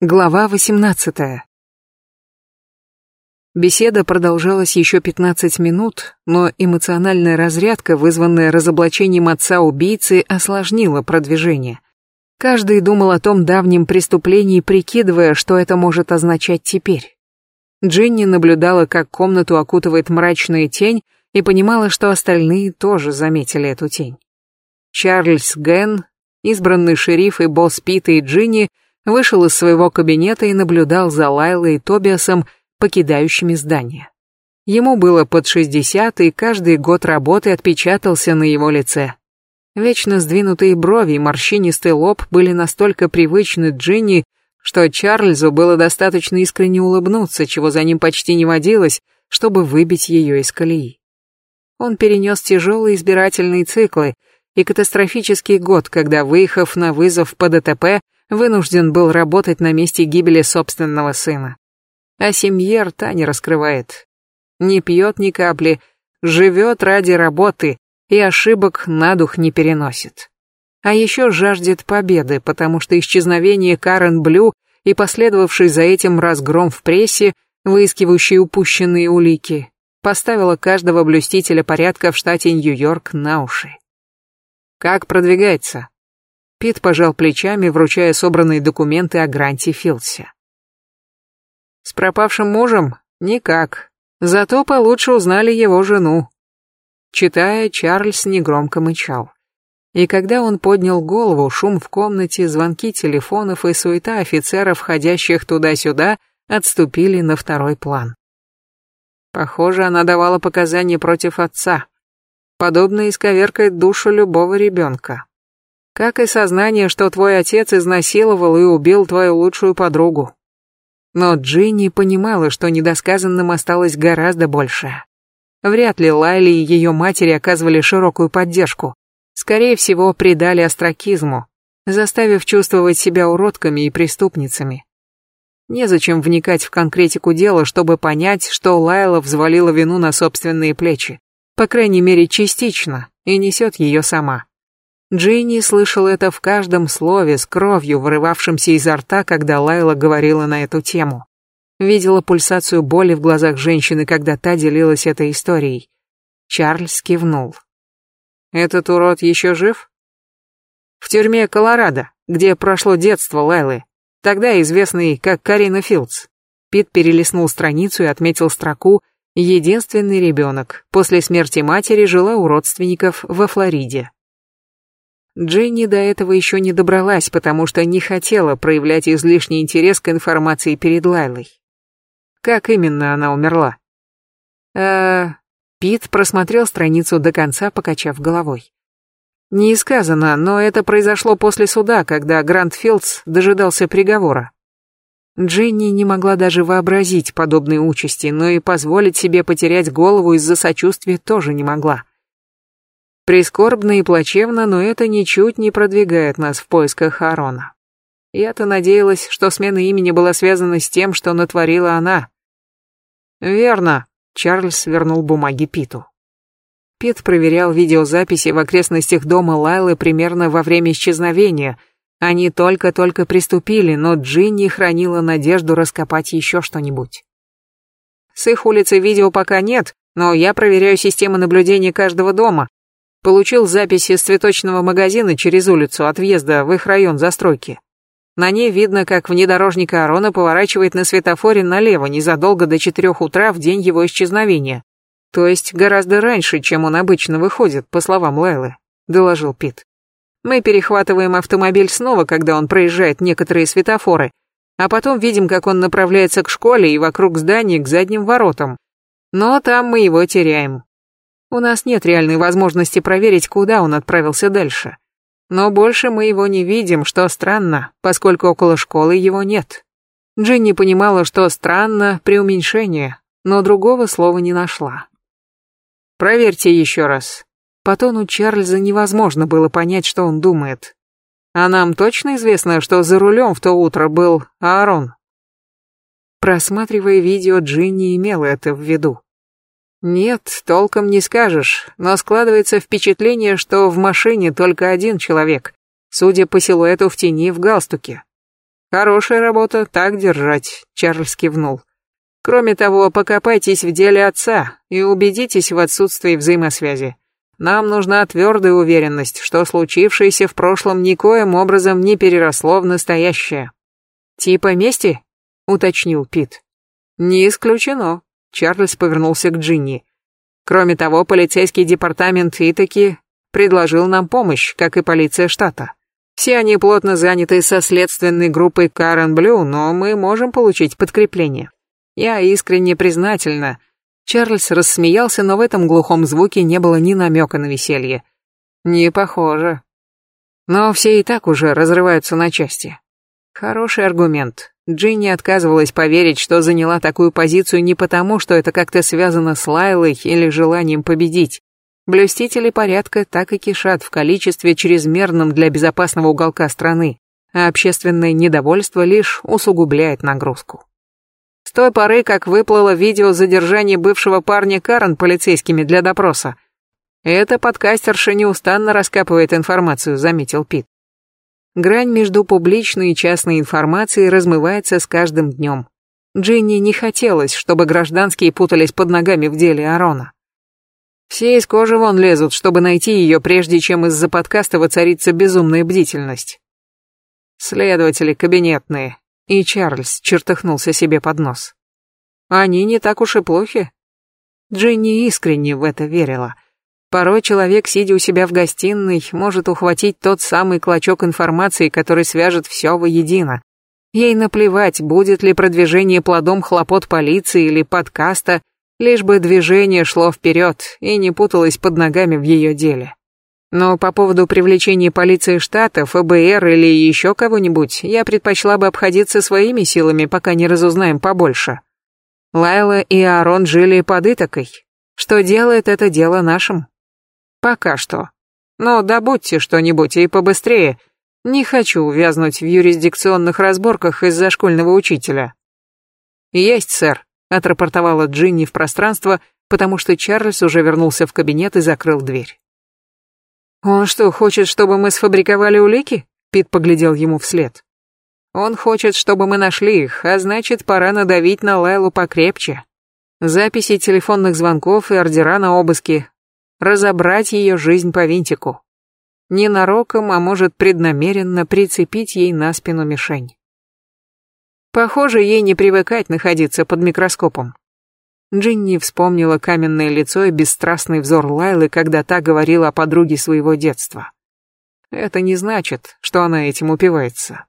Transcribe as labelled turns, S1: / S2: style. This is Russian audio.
S1: Глава 18. Беседа продолжалась еще 15 минут, но эмоциональная разрядка, вызванная разоблачением отца убийцы, осложнила продвижение. Каждый думал о том давнем преступлении, прикидывая, что это может означать теперь. Джинни наблюдала, как комнату окутывает мрачная тень, и понимала, что остальные тоже заметили эту тень. Чарльз Ген, избранный шериф и босс Пита и Джинни – вышел из своего кабинета и наблюдал за Лайлой и Тобиасом, покидающими здание. Ему было под 60, и каждый год работы отпечатался на его лице. Вечно сдвинутые брови и морщинистый лоб были настолько привычны Джинни, что Чарльзу было достаточно искренне улыбнуться, чего за ним почти не водилось, чтобы выбить ее из колеи. Он перенес тяжелые избирательные циклы и катастрофический год, когда, выехав на вызов по ДТП, вынужден был работать на месте гибели собственного сына. А семье рта не раскрывает. Не пьет ни капли, живет ради работы и ошибок на дух не переносит. А еще жаждет победы, потому что исчезновение Карен Блю и последовавший за этим разгром в прессе, выискивающий упущенные улики, поставило каждого блюстителя порядка в штате Нью-Йорк на уши. Как продвигается? Пит пожал плечами, вручая собранные документы о Гранте Филдсе. С пропавшим мужем? Никак. Зато получше узнали его жену. Читая, Чарльз негромко мычал. И когда он поднял голову, шум в комнате, звонки телефонов и суета офицеров, ходящих туда-сюда, отступили на второй план. Похоже, она давала показания против отца. Подобное исковеркает душу любого ребенка как и сознание, что твой отец изнасиловал и убил твою лучшую подругу. Но Джинни понимала, что недосказанным осталось гораздо больше. Вряд ли Лайли и ее матери оказывали широкую поддержку. Скорее всего, придали остракизму, заставив чувствовать себя уродками и преступницами. Незачем вникать в конкретику дела, чтобы понять, что Лайла взвалила вину на собственные плечи. По крайней мере, частично, и несет ее сама. Джинни слышал это в каждом слове с кровью, вырывавшимся изо рта, когда Лайла говорила на эту тему. Видела пульсацию боли в глазах женщины, когда та делилась этой историей. Чарльз кивнул. «Этот урод еще жив?» «В тюрьме Колорадо, где прошло детство Лайлы, тогда известный как Карина Филдс». Пит перелистнул страницу и отметил строку «Единственный ребенок. После смерти матери жила у родственников во Флориде». Дженни до этого еще не добралась, потому что не хотела проявлять излишний интерес к информации перед Лайлой. Как именно она умерла? Э, Пит просмотрел страницу до конца, покачав головой. Не сказано, но это произошло после суда, когда Грант Филдс дожидался приговора. Дженни не могла даже вообразить подобные участи, но и позволить себе потерять голову из-за сочувствия тоже не могла. Прискорбно и плачевно, но это ничуть не продвигает нас в поисках Харона. Я-то надеялась, что смена имени была связана с тем, что натворила она. Верно, Чарльз вернул бумаги Питу. Пит проверял видеозаписи в окрестностях дома Лайлы примерно во время исчезновения. Они только-только приступили, но Джинни хранила надежду раскопать еще что-нибудь. С их улицы видео пока нет, но я проверяю системы наблюдения каждого дома, Получил записи из цветочного магазина через улицу от въезда в их район застройки. На ней видно, как внедорожник Арона поворачивает на светофоре налево незадолго до четырех утра в день его исчезновения. То есть гораздо раньше, чем он обычно выходит, по словам Лайлы, доложил Пит. Мы перехватываем автомобиль снова, когда он проезжает некоторые светофоры, а потом видим, как он направляется к школе и вокруг здания к задним воротам. Но там мы его теряем. У нас нет реальной возможности проверить, куда он отправился дальше. Но больше мы его не видим, что странно, поскольку около школы его нет. Джинни понимала, что странно преуменьшение, но другого слова не нашла. «Проверьте еще раз». По тону Чарльза невозможно было понять, что он думает. «А нам точно известно, что за рулем в то утро был Аарон?» Просматривая видео, Джинни имела это в виду. Нет, толком не скажешь, но складывается впечатление, что в машине только один человек, судя по силуэту в тени в галстуке. Хорошая работа, так держать, Чарльз кивнул. Кроме того, покопайтесь в деле отца и убедитесь в отсутствии взаимосвязи. Нам нужна твердая уверенность, что случившееся в прошлом никоим образом не переросло в настоящее. Типа мести? уточнил Пит. Не исключено. Чарльз повернулся к Джинни. Кроме того, полицейский департамент Итаки предложил нам помощь, как и полиция штата. Все они плотно заняты со следственной группой Карен Блю, но мы можем получить подкрепление. Я искренне признательна. Чарльз рассмеялся, но в этом глухом звуке не было ни намека на веселье. Не похоже. Но все и так уже разрываются на части. Хороший аргумент. Джинни отказывалась поверить, что заняла такую позицию не потому, что это как-то связано с Лайлой или желанием победить. Блюстители порядка так и кишат в количестве чрезмерном для безопасного уголка страны, а общественное недовольство лишь усугубляет нагрузку. С той поры, как выплыло видео задержания бывшего парня Карен полицейскими для допроса, эта подкастерша неустанно раскапывает информацию, заметил Пит. Грань между публичной и частной информацией размывается с каждым днем. Джинни не хотелось, чтобы гражданские путались под ногами в деле Арона. Все из кожи вон лезут, чтобы найти ее, прежде чем из-за подкаста воцарится безумная бдительность. Следователи кабинетные. И Чарльз чертыхнулся себе под нос. Они не так уж и плохи. Джинни искренне в это верила. Порой человек, сидя у себя в гостиной, может ухватить тот самый клочок информации, который свяжет все воедино. Ей наплевать, будет ли продвижение плодом хлопот полиции или подкаста, лишь бы движение шло вперед и не путалось под ногами в ее деле. Но по поводу привлечения полиции штата, ФБР или еще кого-нибудь, я предпочла бы обходиться своими силами, пока не разузнаем побольше. Лайла и Аарон жили под Итакой. Что делает это дело нашим? Пока что. Но добудьте что-нибудь и побыстрее. Не хочу увязнуть в юрисдикционных разборках из-за школьного учителя. Есть, сэр, отрапортовала Джинни в пространство, потому что Чарльз уже вернулся в кабинет и закрыл дверь. Он что, хочет, чтобы мы сфабриковали улики? Пит поглядел ему вслед. Он хочет, чтобы мы нашли их, а значит, пора надавить на Лайлу покрепче. Записи телефонных звонков и ордера на обыски, разобрать ее жизнь по винтику. Ненароком, а может преднамеренно прицепить ей на спину мишень. Похоже, ей не привыкать находиться под микроскопом. Джинни вспомнила каменное лицо и бесстрастный взор Лайлы, когда та говорила о подруге своего детства. Это не значит, что она этим упивается.